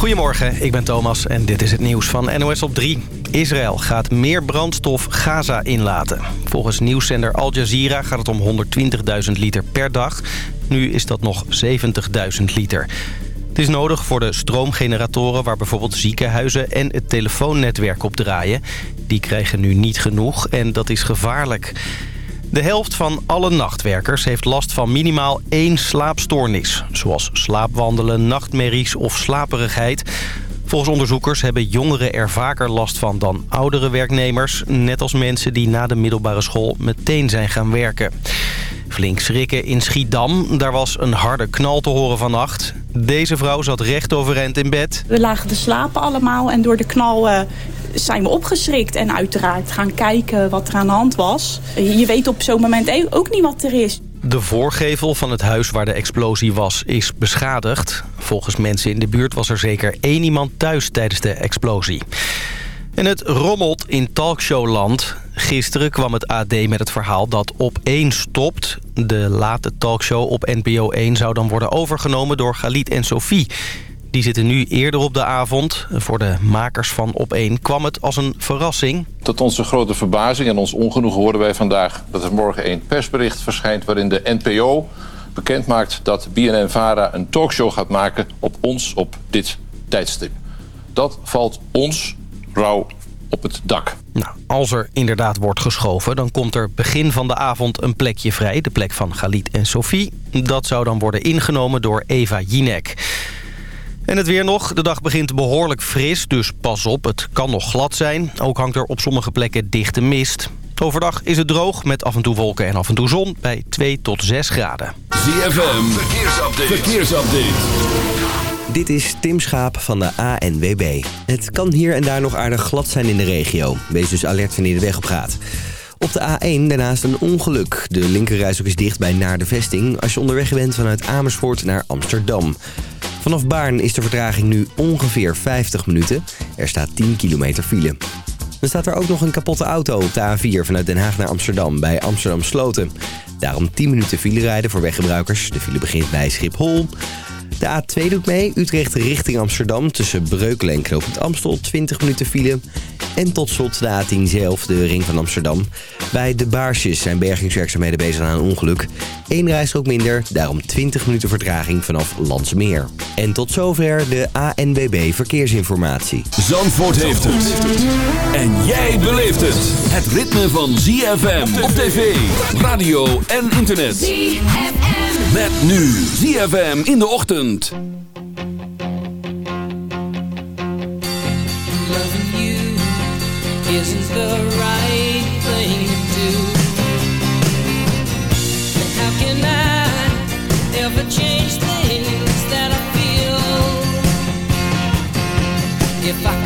Goedemorgen, ik ben Thomas en dit is het nieuws van NOS op 3. Israël gaat meer brandstof Gaza inlaten. Volgens nieuwszender Al Jazeera gaat het om 120.000 liter per dag. Nu is dat nog 70.000 liter. Het is nodig voor de stroomgeneratoren waar bijvoorbeeld ziekenhuizen en het telefoonnetwerk op draaien. Die krijgen nu niet genoeg en dat is gevaarlijk. De helft van alle nachtwerkers heeft last van minimaal één slaapstoornis. Zoals slaapwandelen, nachtmerries of slaperigheid. Volgens onderzoekers hebben jongeren er vaker last van dan oudere werknemers. Net als mensen die na de middelbare school meteen zijn gaan werken. Flink schrikken in Schiedam. Daar was een harde knal te horen vannacht. Deze vrouw zat recht overeind in bed. We lagen te slapen allemaal en door de knal uh, zijn we opgeschrikt. En uiteraard gaan kijken wat er aan de hand was. Je weet op zo'n moment ook niet wat er is. De voorgevel van het huis waar de explosie was is beschadigd. Volgens mensen in de buurt was er zeker één iemand thuis tijdens de explosie. En het rommelt in talkshowland. Gisteren kwam het AD met het verhaal dat op 1 stopt. De late talkshow op NPO 1 zou dan worden overgenomen door Galit en Sophie. Die zitten nu eerder op de avond. Voor de makers van Op1 kwam het als een verrassing. Tot onze grote verbazing en ons ongenoegen hoorden wij vandaag... dat er morgen een persbericht verschijnt waarin de NPO bekendmaakt... dat BNN-VARA een talkshow gaat maken op ons op dit tijdstip. Dat valt ons rauw op het dak. Nou, als er inderdaad wordt geschoven, dan komt er begin van de avond een plekje vrij. De plek van Galit en Sophie. Dat zou dan worden ingenomen door Eva Jinek. En het weer nog. De dag begint behoorlijk fris, dus pas op, het kan nog glad zijn. Ook hangt er op sommige plekken dichte mist. Overdag is het droog met af en toe wolken en af en toe zon bij 2 tot 6 graden. ZFM, verkeersupdate. verkeersupdate. Dit is Tim Schaap van de ANWB. Het kan hier en daar nog aardig glad zijn in de regio. Wees dus alert wanneer de weg op gaat. Op de A1 daarnaast een ongeluk. De linkerrijstok is dicht bij Naar de Vesting... als je onderweg bent vanuit Amersfoort naar Amsterdam. Vanaf Baarn is de vertraging nu ongeveer 50 minuten. Er staat 10 kilometer file. Dan staat er ook nog een kapotte auto op de A4 vanuit Den Haag naar Amsterdam bij Amsterdam Sloten. Daarom 10 minuten file rijden voor weggebruikers. De file begint bij Schiphol. De A2 doet mee, Utrecht richting Amsterdam tussen Breukelen en Amstel 20 minuten file. En tot slot de A10 zelf, de ring van Amsterdam. Bij de Baarsjes zijn bergingswerkzaamheden bezig aan een ongeluk. Eén reis ook minder, daarom 20 minuten vertraging vanaf Landsmeer. En tot zover de ANWB Verkeersinformatie. Zandvoort heeft het. En jij beleeft het. Het ritme van ZFM op tv, radio en internet. ZFM. Met nu ZFM in de ochtend. Isn't the right thing to do. How can I ever change things that I feel? If I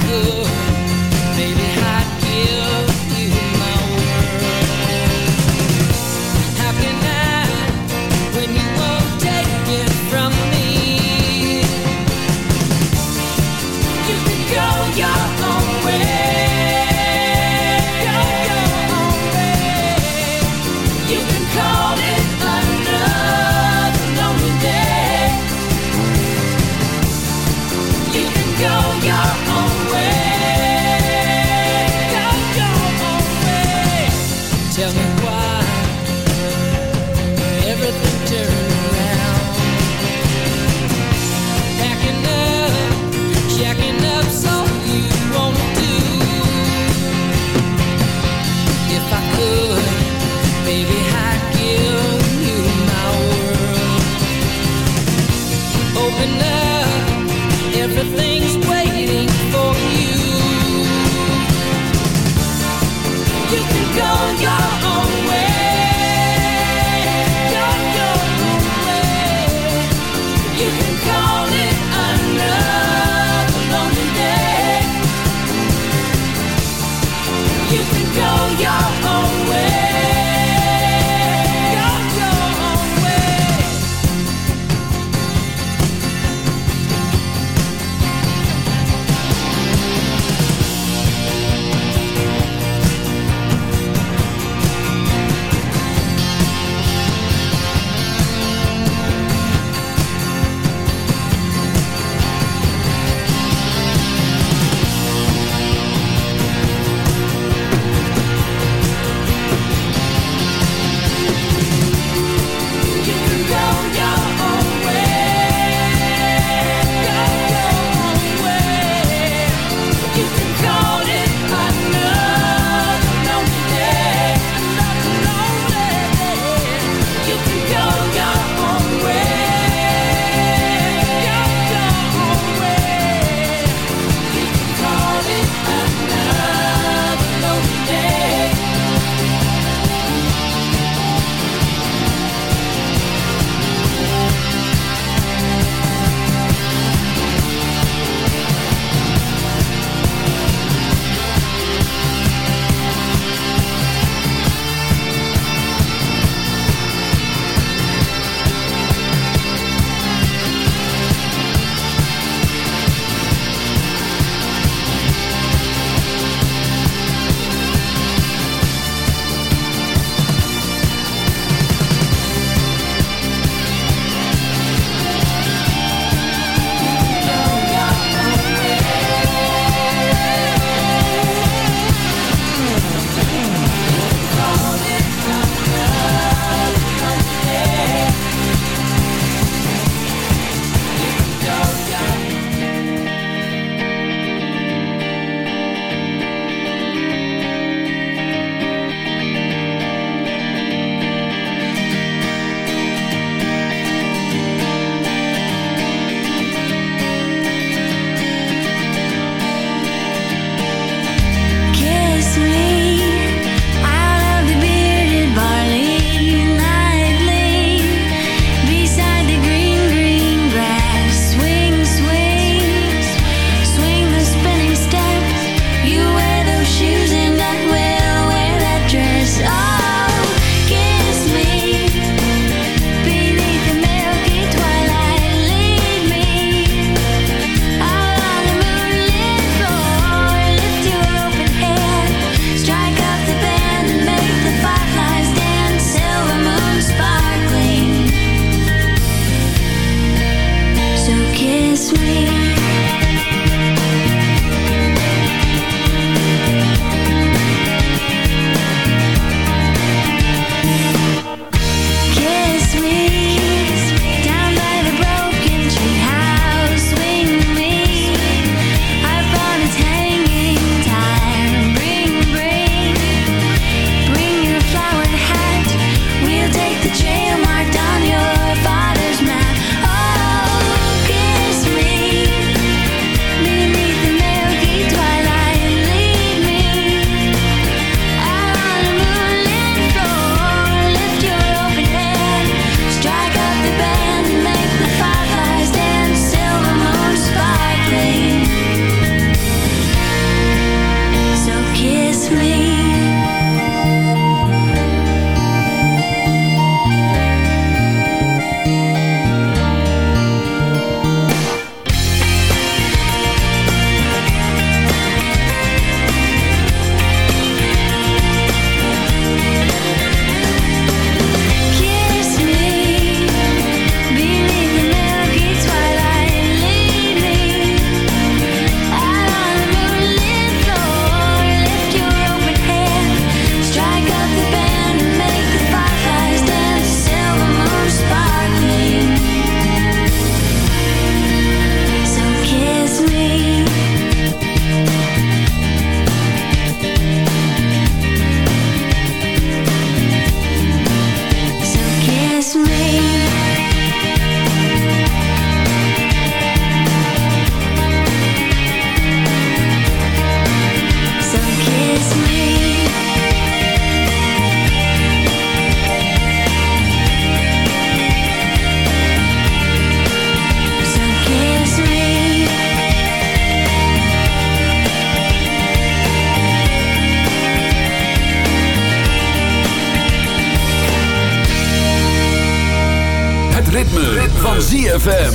van ZFM.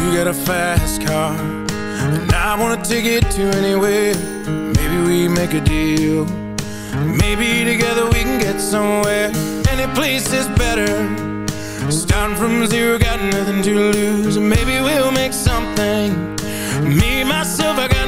You got a fast car, and I want a ticket to anywhere. Maybe we make a deal. Maybe together we can get somewhere. Any place is better. Starting from zero, got nothing to lose Maybe we'll make something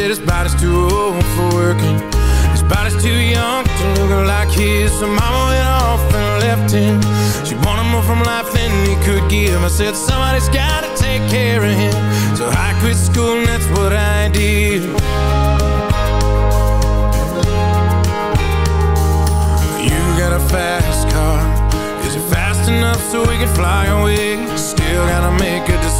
Said his body's too old for workin'. His body's too young to look like his. So mama went off and left him. She wanted more from life than he could give. I said somebody's gotta take care of him So I quit school and that's what I did You got a fast car Is it fast enough so we can fly away? Still gotta make a decision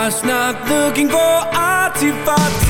You're so, ooh, you're so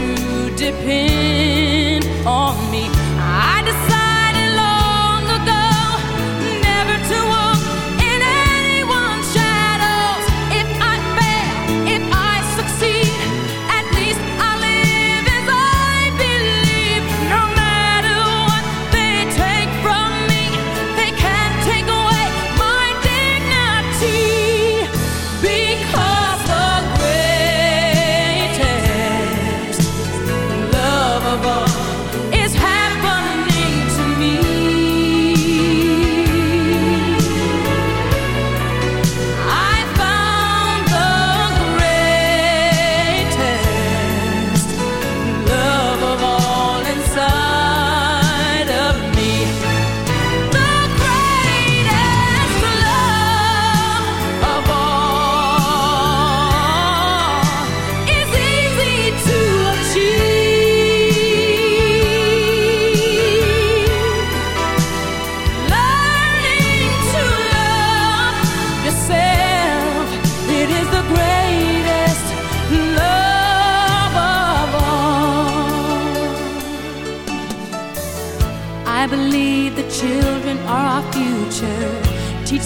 depend on me. I decided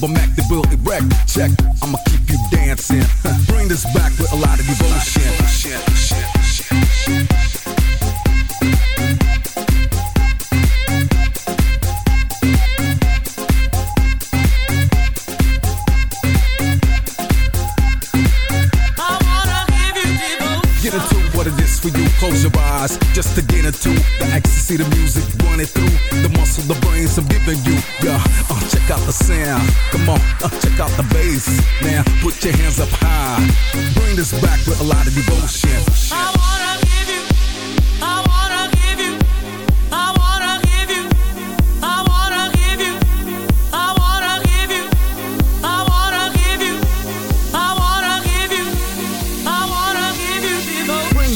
the a Mac that will erect. Check,